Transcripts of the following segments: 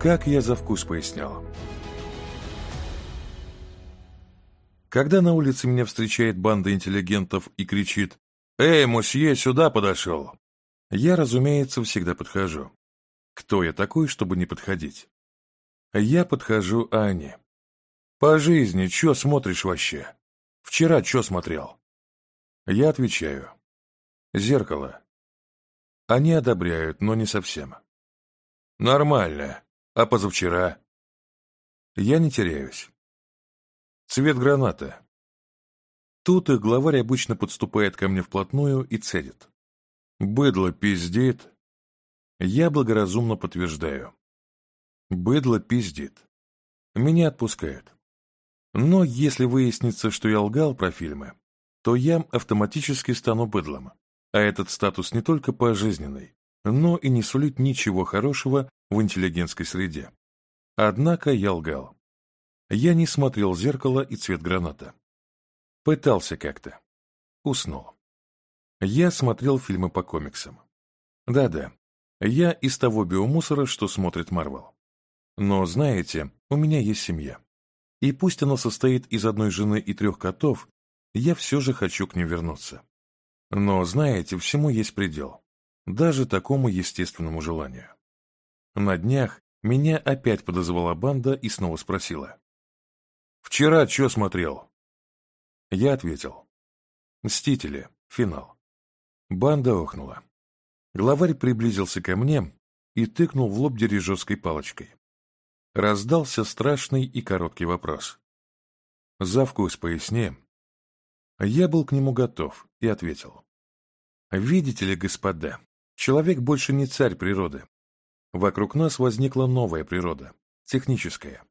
Как я за вкус пояснял. Когда на улице меня встречает банда интеллигентов и кричит «Эй, мусье, сюда подошел!» Я, разумеется, всегда подхожу. Кто я такой, чтобы не подходить? Я подхожу Анне. «По жизни чё смотришь вообще? Вчера чё смотрел?» Я отвечаю. «Зеркало». Они одобряют, но не совсем. «Нормально. А позавчера? Я не теряюсь. Цвет граната. Тут их главарь обычно подступает ко мне вплотную и цедит. Быдло пиздит. Я благоразумно подтверждаю. Быдло пиздит. Меня отпускают. Но если выяснится, что я лгал про фильмы, то я автоматически стану быдлом. А этот статус не только пожизненный, но и не сулит ничего хорошего в интеллигентской среде. Однако я лгал. Я не смотрел в зеркало и цвет граната. Пытался как-то. Уснул. Я смотрел фильмы по комиксам. Да-да, я из того биомусора, что смотрит Марвел. Но, знаете, у меня есть семья. И пусть она состоит из одной жены и трех котов, я все же хочу к ним вернуться. Но, знаете, всему есть предел. Даже такому естественному желанию. На днях меня опять подозвала банда и снова спросила. «Вчера чё смотрел?» Я ответил. «Мстители. Финал». Банда охнула. Главарь приблизился ко мне и тыкнул в лоб дирижерской палочкой. Раздался страшный и короткий вопрос. «За вкус поясни». Я был к нему готов и ответил. «Видите ли, господа, человек больше не царь природы, Вокруг нас возникла новая природа, техническая.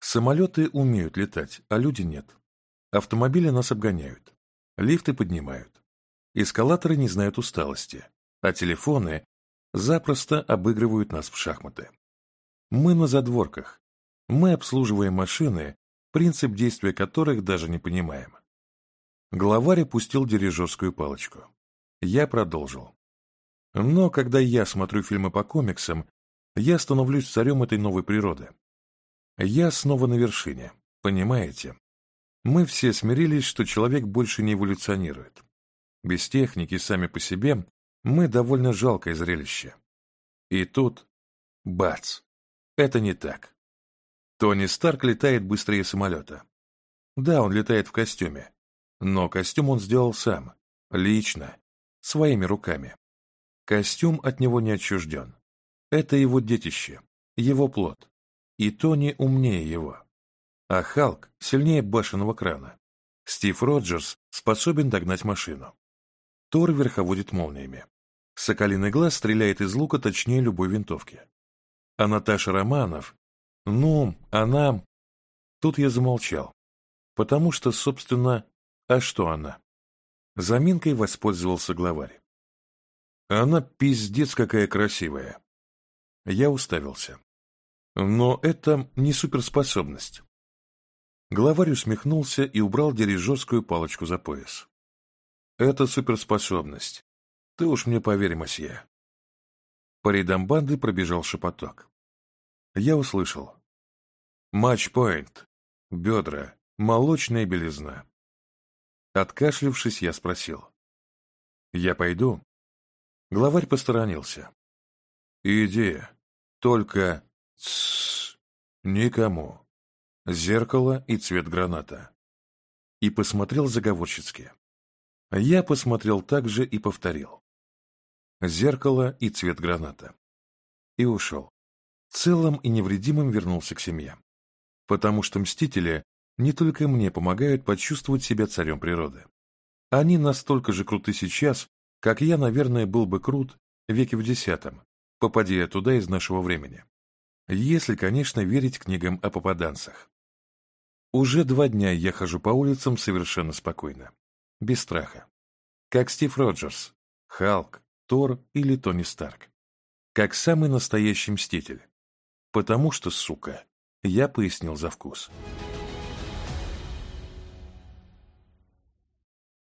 Самолеты умеют летать, а люди нет. Автомобили нас обгоняют. Лифты поднимают. Эскалаторы не знают усталости, а телефоны запросто обыгрывают нас в шахматы. Мы на задворках. Мы обслуживаем машины, принцип действия которых даже не понимаем. Главарь опустил дирижерскую палочку. Я продолжил. Но когда я смотрю фильмы по комиксам, я становлюсь царем этой новой природы. Я снова на вершине, понимаете? Мы все смирились, что человек больше не эволюционирует. Без техники сами по себе мы довольно жалкое зрелище. И тут – бац! Это не так. Тони Старк летает быстрее самолета. Да, он летает в костюме. Но костюм он сделал сам, лично, своими руками. Костюм от него не отчужден. Это его детище, его плод. И Тони умнее его. А Халк сильнее башенного крана. Стив Роджерс способен догнать машину. Тор верховодит молниями. Соколиный глаз стреляет из лука точнее любой винтовки. А Наташа Романов... Ну, она... Тут я замолчал. Потому что, собственно, а что она? Заминкой воспользовался главарь. Она пиздец какая красивая. Я уставился. Но это не суперспособность. Главарь усмехнулся и убрал дирижерскую палочку за пояс. Это суперспособность. Ты уж мне поверь, мосье. По рядам банды пробежал шепоток. Я услышал. Матчпоинт. Бедра. Молочная белизна. Откашлившись, я спросил. Я пойду. Главарь посторонился. «Иди, только... Тссс, никому. Зеркало и цвет граната». И посмотрел заговорщицки. Я посмотрел так же и повторил. Зеркало и цвет граната. И ушел. Целым и невредимым вернулся к семье. Потому что мстители не только мне помогают почувствовать себя царем природы. Они настолько же круты сейчас, как я, наверное, был бы крут веке в десятом, попадя туда из нашего времени. Если, конечно, верить книгам о попаданцах. Уже два дня я хожу по улицам совершенно спокойно, без страха. Как Стив Роджерс, Халк, Тор или Тони Старк. Как самый настоящий мститель. Потому что, сука, я пояснил за вкус.